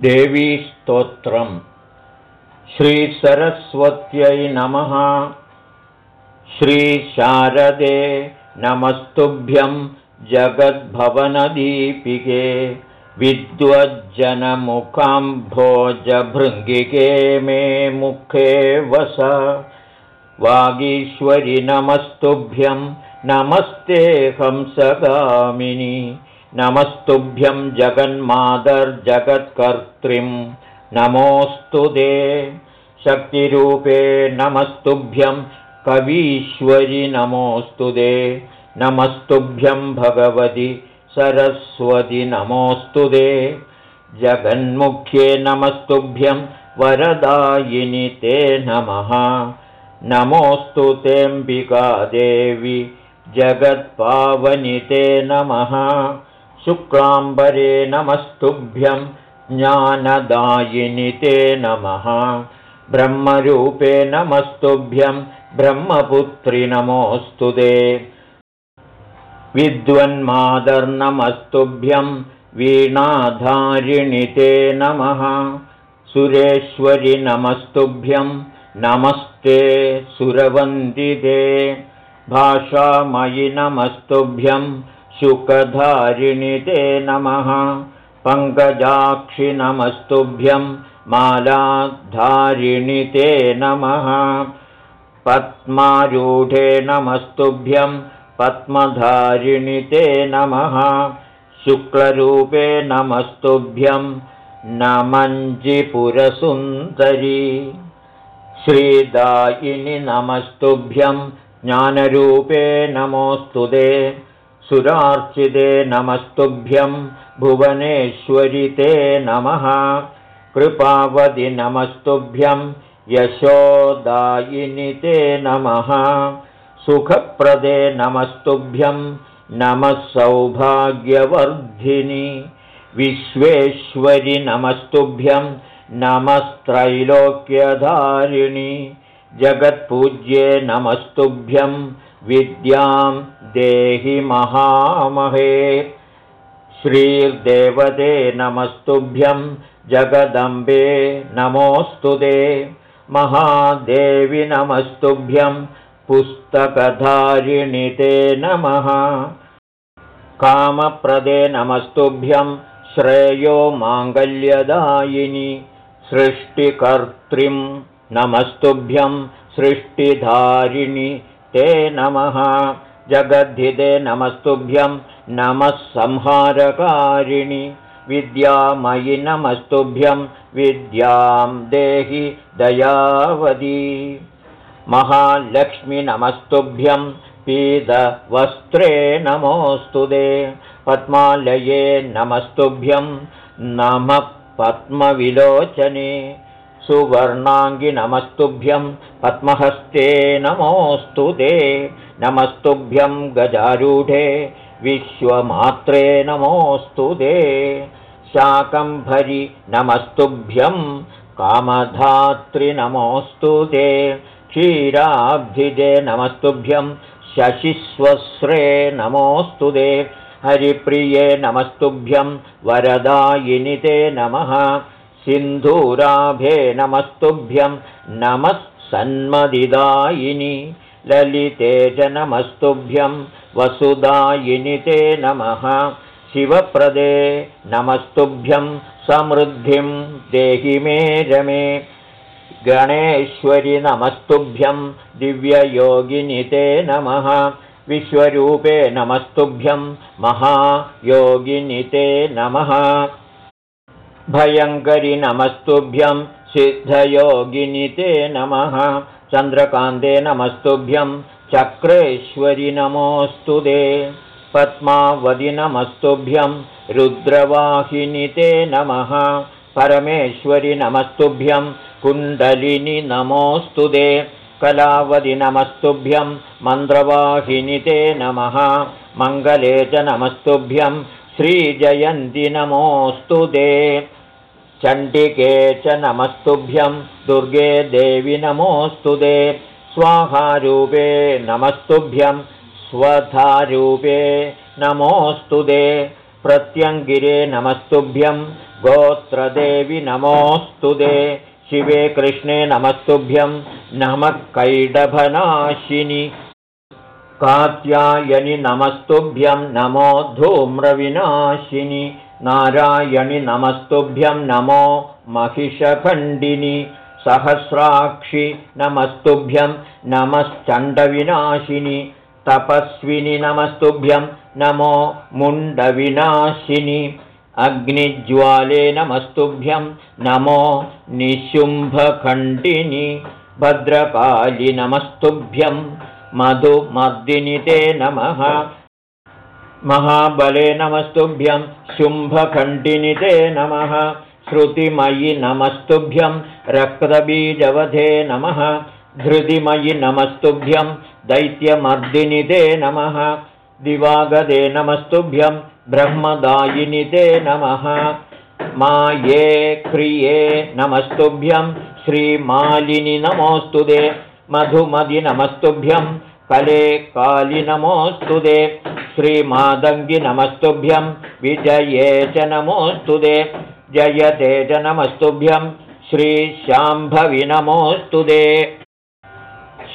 देवीस्तोत्रम् श्रीसरस्वत्यै नमः। श्रीशारदे नमस्तुभ्यं जगद्भवनदीपिके विद्वज्जनमुखाम्भोजभृङ्गिके मे मुखे वस। वागीश्वरि नमस्तुभ्यं। नमस्ते हंसगामिनि नमस्तुभ्यं जगन्मादर्जगत्कर्त्रीं नमोऽस्तु दे शक्तिरूपे नमस्तुभ्यं कवीश्वरि नमोऽस्तु दे नमस्तुभ्यं भगवति सरस्वति नमोऽस्तु दे जगन्मुख्ये नमस्तुभ्यं वरदायिनि ते नमः। नमोऽस्तु तेऽम्बिकादेवि जगत्पावनिते नमः शुक्लाम्बरे नमस्तुभ्यं ज्ञानदायिनि ते नमः। ब्रह्मरूपे नमस्तुभ्यं ब्रह्मपुत्रि नमोऽस्तु ते। विद्वन्मादर्नमस्तुभ्यं वीणाधारिणि ते नमः। सुरेश्वरि नमस्तुभ्यं नमस्ते सुरवन्दिते। भाषामयि नमस्तुभ्यं शुकधारिणि ते नमः। पङ्कजाक्षि नमस्तुभ्यं मालाधारिणि ते नमः। पद्मारूढे नमस्तुभ्यं पद्मधारिणि ते नमः। शुक्लरूपे नमस्तुभ्यं नमञ्जिपुरसुन्दरी। श्रीदायिनि नमस्तुभ्यं ज्ञानरूपे नमोऽस्तु ते सुरार्चिते नमस्तुभ्यं भुवनेश्वरि ते नमः। कृपावदि नमस्तुभ्यं यशोदायिनि ते नमः। सुखप्रदे नमस्तुभ्यं नमः सौभाग्यवर्धिनि विश्वेश्वरि नमस्तुभ्यं नमस्त्रैलोक्यधारिणि। जगत्पूज्ये नमस्तुभ्यं विद्यां देहि महामहे। श्रीर्देवते नमस्तुभ्यं जगदम्बे नमोऽस्तु ते। महादेवि नमस्तुभ्यं पुस्तकधारिणि ते नमः। कामप्रदे नमस्तुभ्यं श्रेयो माङ्गल्यदायिनि सृष्टिकर्त्रीं नमस्तुभ्यं सृष्टिधारिणि ते नमः। जगद्धिते नमस्तुभ्यं नमः संहारकारिणि। विद्यामयि नमस्तुभ्यं विद्यां देहि दयावदी महालक्ष्मि नमस्तुभ्यं पीतवस्त्रे नमोऽस्तु दे पद्मालये नमस्तुभ्यं नमः पद्मविलोचने सुवर्णाङ्गि नमस्तुभ्यं पद्महस्ते नमोऽस्तु ते। नमस्तुभ्यं गजारूढे विश्वमात्रे नमोऽस्तु ते। शाकम्भरि नमस्तुभ्यं कामधातृनमोऽस्तु ते। क्षीराब्धिजे नमस्तुभ्यं शशिस्वस्रे नमोऽस्तु ते। हरिप्रिये नमस्तुभ्यं वरदायिनि ते नमः सिन्धूराभे नमस्तुभ्यं नमः सन्मदिदायिनि ललिते च नमस्तुभ्यं वसुदायिनि ते नमः शिवप्रदे नमस्तुभ्यं समृद्धिं देहि मे रमे गणेश्वरि नमस्तुभ्यं दिव्ययोगिनि ते नमः विश्वरूपे नमस्तुभ्यं महायोगिनि ते नमः भयङ्करि नमस्तुभ्यं सिद्धयोगिनि ते नमः। चन्द्रकान्ते नमस्तुभ्यं चक्रेश्वरि नमोऽस्तु ते। पद्मावदि नमस्तुभ्यं रुद्रवाहिनि ते नमः। परमेश्वरि नमस्तुभ्यं कुण्डलिनि नमोऽस्तु ते। कलावदि नमस्तुभ्यं मन्त्रवाहिनि ते नमः। मङ्गले च नमस्तुभ्यं श्रीजयन्ति नमोऽस्तु ते चण्डिके च नमस्तुभ्यं। दुर्गे देवि नमोऽस्तु ते। स्वाहारूपे नमस्तुभ्यं। स्वधारूपे नमोऽस्तु ते। प्रत्यङ्गिरे नमस्तुभ्यं। गोत्रदेवि नमोऽस्तु ते। शिवे कृष्णे नमस्तुभ्यं। नमः कैडभनाशिनि। कात्यायनि नमस्तुभ्यं। नमो धूम्रविनाशिनि नारायणि नमस्तुभ्यं नमो महिषखण्डिनि सहस्राक्षि नमस्तुभ्यं नमश्चण्डविनाशिनि तपस्विनि नमस्तुभ्यं नमो मुण्डविनाशिनि अग्निज्वाले नमस्तुभ्यं नमो निशुम्भखण्डिनि भद्रकालि नमस्तुभ्यं मधुमर्दिनि ते नमः महाबले नमस्तुभ्यं शुम्भखण्डिनि ते नमः। श्रुतिमयि नमस्तुभ्यं रक्तबीजवधे नमः। धृतिमयि नमस्तुभ्यं दैत्यमर्दिनि ते नमः। दिवागदे नमस्तुभ्यं ब्रह्मदायिनि ते नमः। मा ये क्रिये नमस्तुभ्यं श्रीमालिनि नमोऽस्तु ते मधुमदि नमस्तुभ्यं कले कालि नमोऽस्तु ते श्रीमादङ्गि नमस्तुभ्यं। विजये च नमोऽस्तु ते जयते च नमस्तुभ्यं। श्रीशाम्भवि नमोऽस्तु ते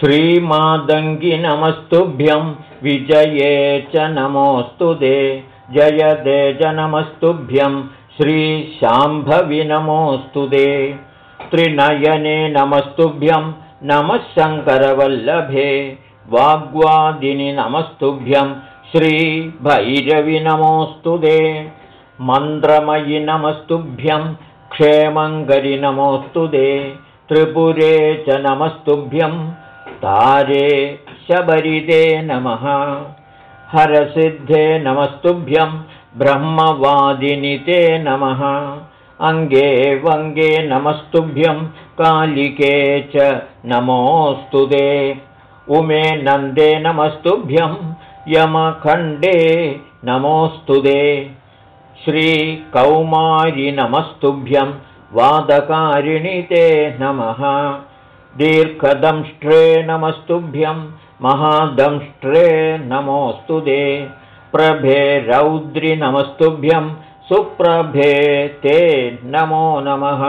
श्रीमादङ्गि नमस्तुभ्यं। विजये च नमोऽस्तु ते जयते च नमस्तुभ्यं। श्रीशाम्भवि नमोऽस्तु ते त्रिनयने नमस्तुभ्यं। नमः शङ्करवल्लभे वाग्वादिनि नमस्तुभ्यं श्रीभैरवि नमोऽस्तु ते मन्त्रमयि नमस्तुभ्यं क्षेमङ्गरि नमोऽस्तु ते त्रिपुरे च नमस्तुभ्यं तारे शबरिदे नमः। हरसिद्धे नमस्तुभ्यं ब्रह्मवादिनि ते नमः। अङ्गे वङ्गे नमस्तुभ्यं कालिके च नमोऽस्तु ते उमे नन्दे नमस्तुभ्यं यमखण्डे नमोऽस्तु ते श्रीकौमारि नमस्तुभ्यं वादकारिणि ते नमः। दीर्घदंष्ट्रे नमस्तुभ्यं महादंष्ट्रे नमोऽस्तु ते प्रभे रौद्रि नमस्तुभ्यं सुप्रभे ते नमो नमः।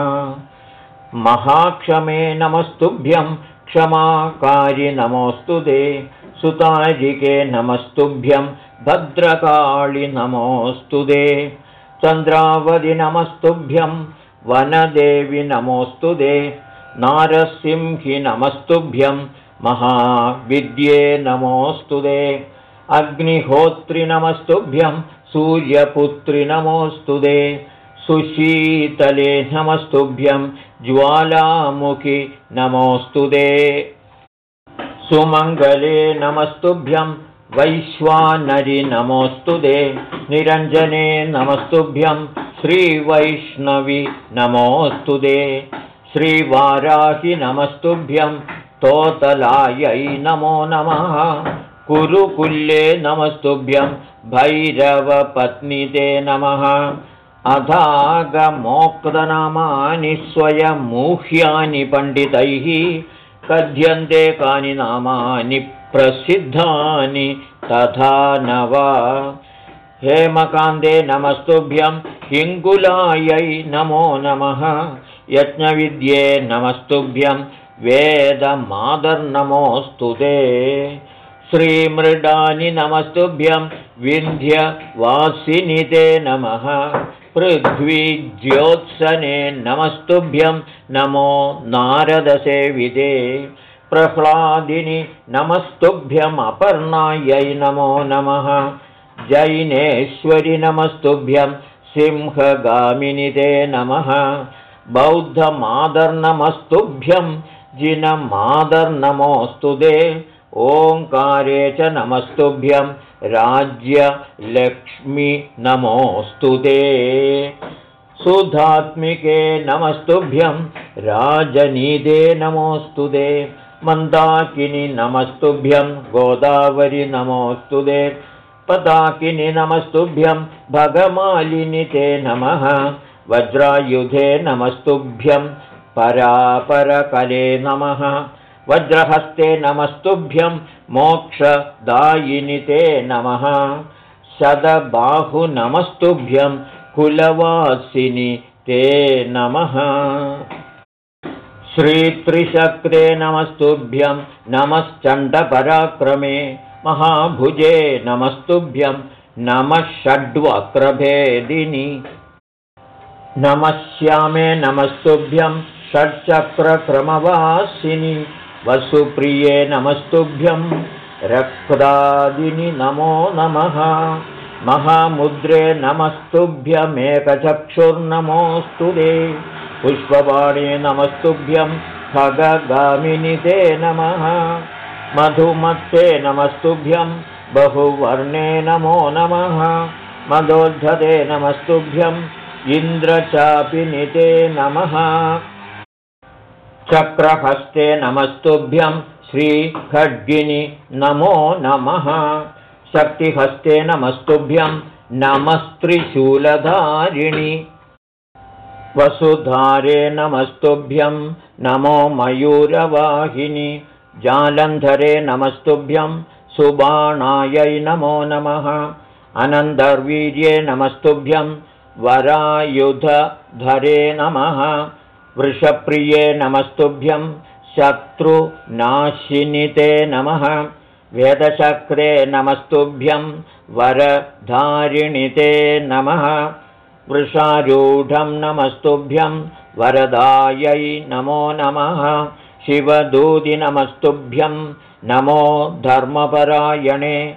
महाक्षमे नमस्तुभ्यं क्षमाकारि नमोऽस्तु ते। सुतारिके नमस्तुभ्यं। भद्रकाळि नमोऽस्तु ते। चन्द्रावधि नमस्तुभ्यं। वनदेवि नमोऽस्तु ते। नारसिंहि नमस्तुभ्यं। महाविद्ये नमोऽस्तु ते। अग्निहोत्रि नमस्तुभ्यं। सूर्यपुत्रि नमोऽस्तु ते। सुशीतले नमस्तुभ्यं ज्वालामुखि नमोऽस्तु ते। सुमङ्गले नमस्तुभ्यं वैश्वानरि नमोऽस्तु ते। निरञ्जने नमस्तुभ्यं श्रीवैष्णवि नमोऽस्तु ते। श्रीवाराहि नमस्तुभ्यं तोतलायै नमो नमः। कुरुकुल्ले नमस्तुभ्यं भैरवपत्निते नमः अथागमोक्तनामानि स्वयमूह्यानि पण्डितैः कथ्यन्ते कानि नामानि प्रसिद्धानि तथा न वा? हेमकान्ते नमस्तुभ्यं हिङ्गुलायै नमो नमः। यज्ञविद्ये नमस्तुभ्यं वेदमादर्नमोऽस्तु ते। श्रीमृडानि नमस्तुभ्यं विन्ध्यवासिनि ते नमः पृथ्वीज्योत्सने नमस्तुभ्यं नमो नारदसेविते प्रह्लादिनि नमस्तुभ्यमपर्णायै नमो नमः। जैनेश्वरि नमस्तुभ्यं सिंहगामिनि ते नमः। बौद्धमादर्नमस्तुभ्यं जिनमादर्नमोऽस्तु ते ओङ्कारे च नमस्तुभ्यं राज्यलक्ष्मि नमोऽस्तु ते। सुधात्मिके नमस्तुभ्यं राजनीदे नमोऽस्तु ते। मन्दाकिनि नमस्तुभ्यं गोदावरि नमोऽस्तु ते। पताकिनि नमस्तुभ्यं भगमालिनि ते नमः। वज्रायुधे नमस्तुभ्यं परापरकले नमः वज्रहस्ते नमस्तुभ्यं मोक्षदायिनि ते नमः। शतबाहुनमस्तुभ्यं कुलवासिनि ते नमः। श्रीत्रिशक्रे नमस्तुभ्यं नमश्चण्डपराक्रमे महाभुजे नमस्तुभ्यं नमः षड्वक्रभेदिनि नमश्यामे नमस्तुभ्यं षट्चक्रक्रमवासिनि वसुप्रिये नमस्तुभ्यं रक्तादिनि नमो नमः। महामुद्रे नमस्तुभ्यमेकचक्षुर्नमोऽस्तु दे पुष्पवाणी नमस्तुभ्यं खगगामिनि ते नमः। मधुमत्ते नमस्तुभ्यं बहुवर्णे नमो नमः। मदोद्धते नमस्तुभ्यम् इन्द्रचापिनिते नमः चक्रहस्ते नमस्तुभ्यं श्रीखड्गिनि नमो नमः। शक्तिहस्ते नमस्तुभ्यं नमस्त्रिशूलधारिणि। वसुधारे नमस्तुभ्यं नमो मयूरवाहिनि। जालन्धरे नमस्तुभ्यं सुबाणायै नमो नमः। अनन्तर्वीर्ये नमस्तुभ्यं वरायुधधरे नमः वृषप्रिये नमस्तुभ्यं शत्रुनाशिनिते नमः। वेदचक्रे नमस्तुभ्यं वरधारिणिते नमः। वृषारूढं नमस्तुभ्यं वरदायै नमो नमः। शिवदूदिनमस्तुभ्यं नमो धर्मपरायणे।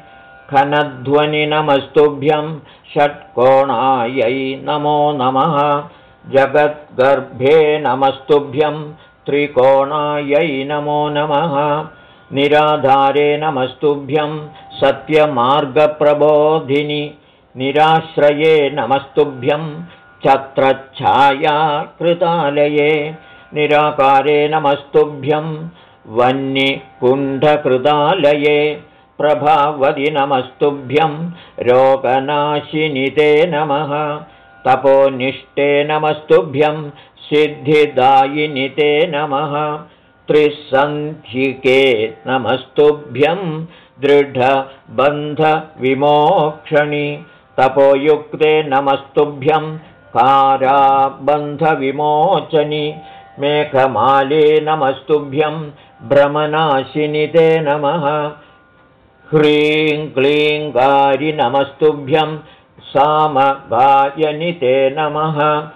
खनध्वनिनमस्तुभ्यं षट्कोणायै नमो नमः जगद्गर्भे नमस्तुभ्यं त्रिकोणायै नमो नमः। निराधारे नमस्तुभ्यं सत्यमार्गप्रबोधिनि। निराश्रये नमस्तुभ्यं छत्रच्छायाकृतालये। निराकारे नमस्तुभ्यं वह्निकुण्ठकृतालये। प्रभावदि नमस्तुभ्यं रोगनाशिनिते नमः तपोनिष्ठे नमस्तुभ्यं सिद्धिदायिनिते नमः। त्रिसन्धिके नमस्तुभ्यं दृढबन्धविमोक्षणि। तपोयुक्ते नमस्तुभ्यं काराबन्धविमोचनि। मेघमाले नमस्तुभ्यं भ्रमनाशिनिते नमः। ह्रीं क्लीं गारि नमस्तुभ्यं सामगायनिते नमः।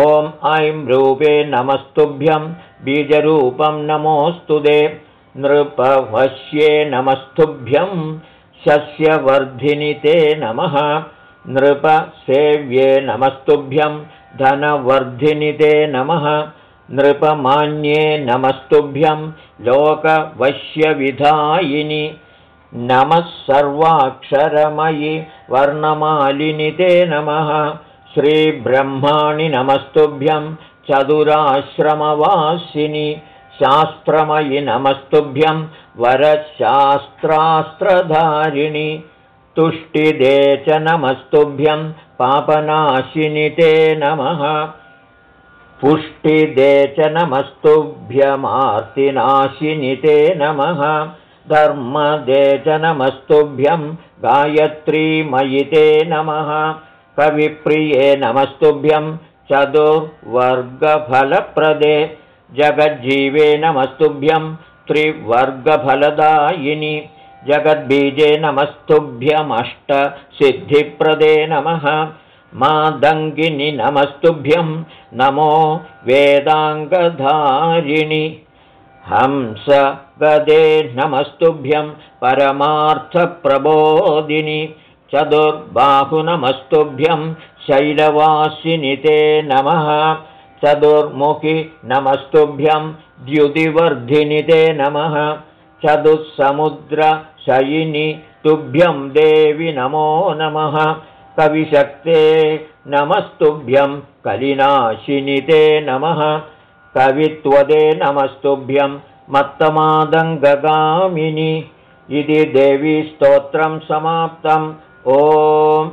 ॐ ऐं रूपे नमस्तुभ्यं। बीजरूपं नमोऽस्तु दे। नृपवश्ये नमस्तुभ्यं। शस्यवर्धिनि ते नमः। नृपसेव्ये नमस्तुभ्यं। धनवर्धिनि ते नमः। नृपमान्ये नमस्तुभ्यं। लोकवश्यविधायिनि नमः सर्वाक्षरमयि वर्णमालिनि ते नमः। श्रीब्रह्माणि नमस्तुभ्यं चतुराश्रमवासिनि शास्त्रमयि नमस्तुभ्यं वरशास्त्रास्त्रधारिणि तुष्टिदे च नमस्तुभ्यं पापनाशिनि ते नमः। पुष्टिदे च नमस्तुभ्यमार्तिनाशिनि ते नमः धर्मदे च नमस्तुभ्यं गायत्रीमयि ते नमः। कविप्रिये नमस्तुभ्यं। चतुर्वर्गफलप्रदे। जगज्जीवे नमस्तुभ्यं। त्रिवर्गफलदायिनि। जगद्बीजे नमस्तुभ्यमष्टसिद्धिप्रदे नमः। मादङ्गिनि नमस्तुभ्यं। नमो वेदाङ्गधारिणि हंस गदे नमस्तुभ्यं परमार्थप्रबोधिनि चतुर्बाहुनमस्तुभ्यं शैलवासिनि ते नमः। चतुर्मुखि नमस्तुभ्यं द्युतिवर्धिनि ते नमः। चतुःसमुद्रशयिनि तुभ्यं देवि नमो नमः। कविशक्ते नमस्तुभ्यं कलिनाशिनि ते नमः कवित्वदे नमस्तुभ्यं मत्तमादङ्गगामिनि। इति देवीस्तोत्रं समाप्तम्। ॐ